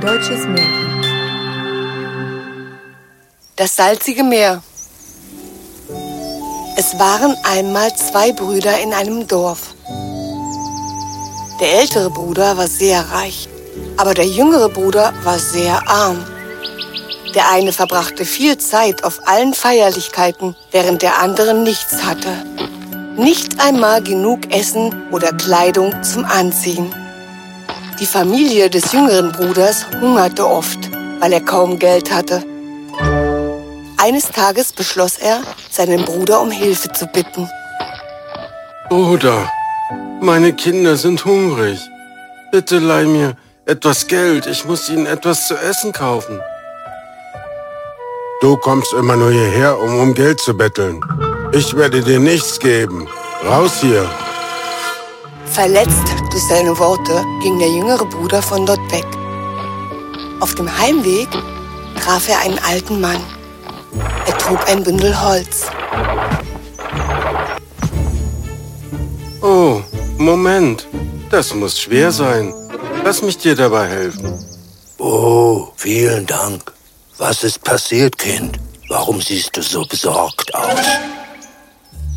Deutsches Märchen. Das salzige Meer. Es waren einmal zwei Brüder in einem Dorf. Der ältere Bruder war sehr reich, aber der jüngere Bruder war sehr arm. Der eine verbrachte viel Zeit auf allen Feierlichkeiten, während der andere nichts hatte. Nicht einmal genug Essen oder Kleidung zum Anziehen. Die Familie des jüngeren Bruders hungerte oft, weil er kaum Geld hatte. Eines Tages beschloss er, seinen Bruder um Hilfe zu bitten. Bruder, meine Kinder sind hungrig. Bitte leih mir etwas Geld. Ich muss ihnen etwas zu essen kaufen. Du kommst immer nur hierher, um um Geld zu betteln. Ich werde dir nichts geben. Raus hier. Verletzt durch seine Worte ging der jüngere Bruder von dort weg. Auf dem Heimweg traf er einen alten Mann. Er trug ein Bündel Holz. Oh, Moment. Das muss schwer sein. Lass mich dir dabei helfen. Oh, vielen Dank. Was ist passiert, Kind? Warum siehst du so besorgt aus?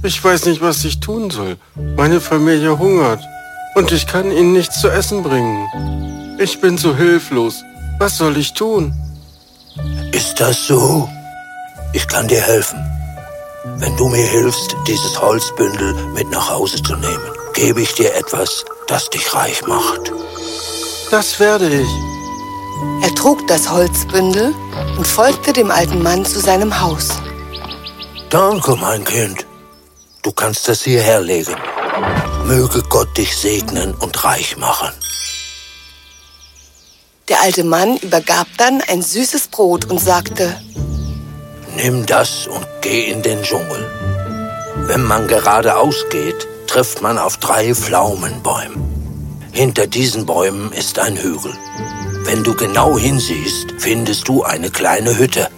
Ich weiß nicht, was ich tun soll. Meine Familie hungert und ich kann ihnen nichts zu essen bringen. Ich bin so hilflos. Was soll ich tun? Ist das so? Ich kann dir helfen. Wenn du mir hilfst, dieses Holzbündel mit nach Hause zu nehmen, gebe ich dir etwas, das dich reich macht. Das werde ich. Er trug das Holzbündel und folgte dem alten Mann zu seinem Haus. Danke, mein Kind. Du kannst es hierher legen. Möge Gott dich segnen und reich machen. Der alte Mann übergab dann ein süßes Brot und sagte, Nimm das und geh in den Dschungel. Wenn man geradeaus geht, trifft man auf drei Pflaumenbäume. Hinter diesen Bäumen ist ein Hügel. Wenn du genau hinsiehst, findest du eine kleine Hütte.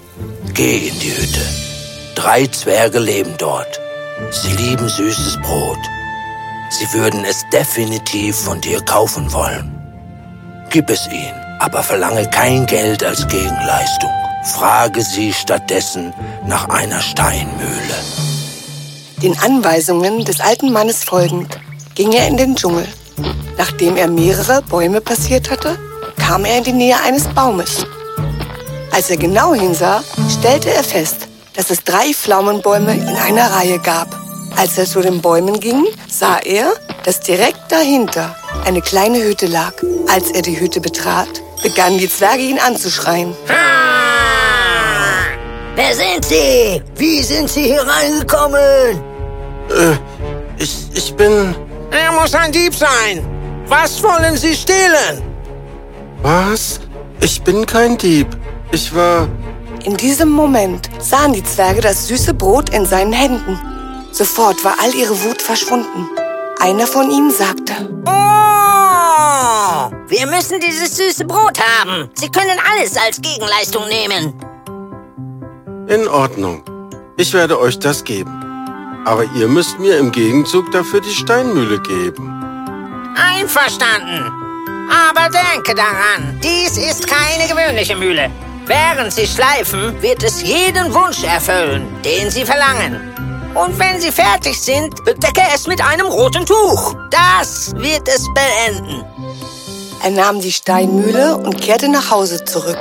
Geh in die Hütte. Drei Zwerge leben dort. Sie lieben süßes Brot. Sie würden es definitiv von dir kaufen wollen. Gib es ihnen, aber verlange kein Geld als Gegenleistung. Frage sie stattdessen nach einer Steinmühle. Den Anweisungen des alten Mannes folgend ging er in den Dschungel. Nachdem er mehrere Bäume passiert hatte, kam er in die Nähe eines Baumes. Als er genau hinsah, stellte er fest, dass es drei Pflaumenbäume in einer Reihe gab. Als er zu den Bäumen ging, sah er, dass direkt dahinter eine kleine Hütte lag. Als er die Hütte betrat, begannen die Zwerge ihn anzuschreien. Wer sind Sie? Wie sind Sie hier reingekommen? Äh, ich, ich bin... Er muss ein Dieb sein. Was wollen Sie stehlen? Was? Ich bin kein Dieb. Ich war... In diesem Moment sahen die Zwerge das süße Brot in seinen Händen. Sofort war all ihre Wut verschwunden. Einer von ihnen sagte, Oh! Wir müssen dieses süße Brot haben. Sie können alles als Gegenleistung nehmen. In Ordnung. Ich werde euch das geben. Aber ihr müsst mir im Gegenzug dafür die Steinmühle geben. Einverstanden. Aber denke daran, dies ist keine gewöhnliche Mühle. Während Sie schleifen, wird es jeden Wunsch erfüllen, den Sie verlangen. Und wenn Sie fertig sind, bedecke es mit einem roten Tuch. Das wird es beenden. Er nahm die Steinmühle und kehrte nach Hause zurück.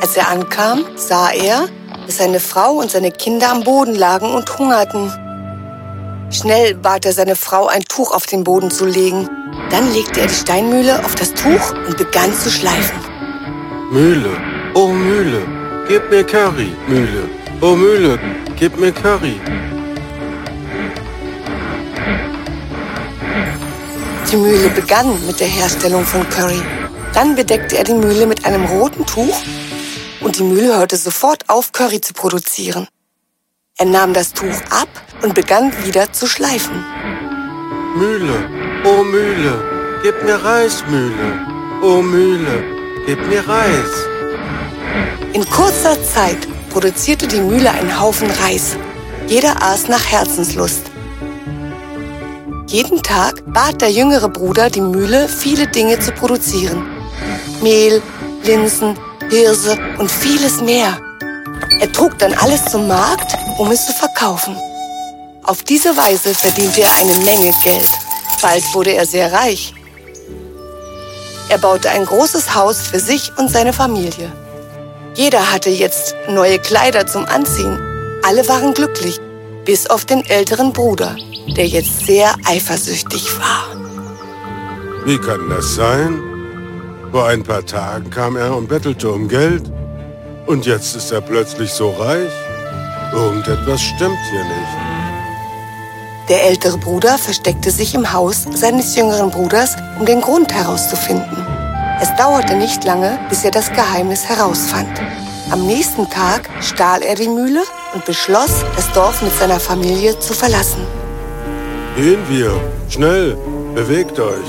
Als er ankam, sah er, dass seine Frau und seine Kinder am Boden lagen und hungerten. Schnell bat er seine Frau, ein Tuch auf den Boden zu legen. Dann legte er die Steinmühle auf das Tuch und begann zu schleifen. Mühle, oh Mühle, gib mir Curry, Mühle. Oh Mühle, gib mir Curry. Die Mühle begann mit der Herstellung von Curry. Dann bedeckte er die Mühle mit einem roten Tuch und die Mühle hörte sofort auf, Curry zu produzieren. Er nahm das Tuch ab und begann wieder zu schleifen. Mühle, oh Mühle, gib mir Reis, Mühle. Oh Mühle, gib mir Reis. In kurzer Zeit produzierte die Mühle einen Haufen Reis. Jeder aß nach Herzenslust. Jeden Tag bat der jüngere Bruder die Mühle, viele Dinge zu produzieren. Mehl, Linsen, Hirse und vieles mehr. Er trug dann alles zum Markt, um es zu verkaufen. Auf diese Weise verdiente er eine Menge Geld. Bald wurde er sehr reich. Er baute ein großes Haus für sich und seine Familie. Jeder hatte jetzt neue Kleider zum Anziehen. Alle waren glücklich, bis auf den älteren Bruder, der jetzt sehr eifersüchtig war. Wie kann das sein? Vor ein paar Tagen kam er und bettelte um Geld. Und jetzt ist er plötzlich so reich? Irgendetwas stimmt hier nicht. Der ältere Bruder versteckte sich im Haus seines jüngeren Bruders, um den Grund herauszufinden. Es dauerte nicht lange, bis er das Geheimnis herausfand. Am nächsten Tag stahl er die Mühle und beschloss, das Dorf mit seiner Familie zu verlassen. Gehen wir. Schnell. Bewegt euch.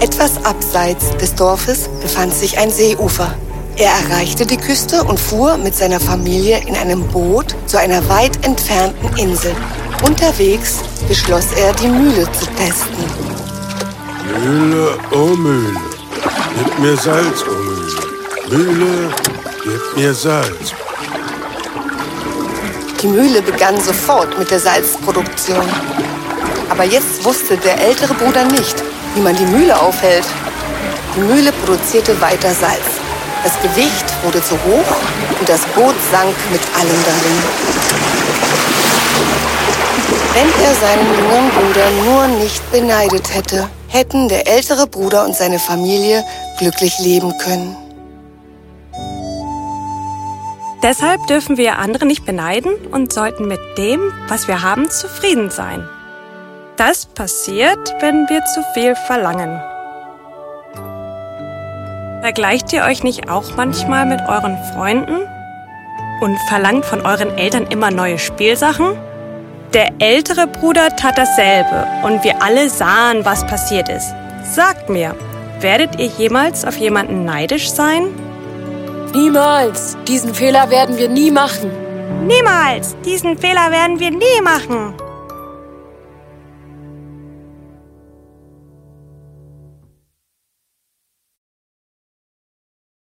Etwas abseits des Dorfes befand sich ein Seeufer. Er erreichte die Küste und fuhr mit seiner Familie in einem Boot zu einer weit entfernten Insel. Unterwegs beschloss er, die Mühle zu testen. Mühle, oh Mühle, gib mir Salz, oh Mühle. Mühle, gib mir Salz. Die Mühle begann sofort mit der Salzproduktion. Aber jetzt wusste der ältere Bruder nicht, wie man die Mühle aufhält. Die Mühle produzierte weiter Salz. Das Gewicht wurde zu hoch und das Boot sank mit allem darin. Wenn er seinen jüngeren Bruder nur nicht beneidet hätte, hätten der ältere Bruder und seine Familie glücklich leben können. Deshalb dürfen wir andere nicht beneiden und sollten mit dem, was wir haben, zufrieden sein. Das passiert, wenn wir zu viel verlangen. Vergleicht ihr euch nicht auch manchmal mit euren Freunden und verlangt von euren Eltern immer neue Spielsachen? Der ältere Bruder tat dasselbe und wir alle sahen, was passiert ist. Sagt mir, werdet ihr jemals auf jemanden neidisch sein? Niemals. Diesen Fehler werden wir nie machen. Niemals! Diesen Fehler werden wir nie machen.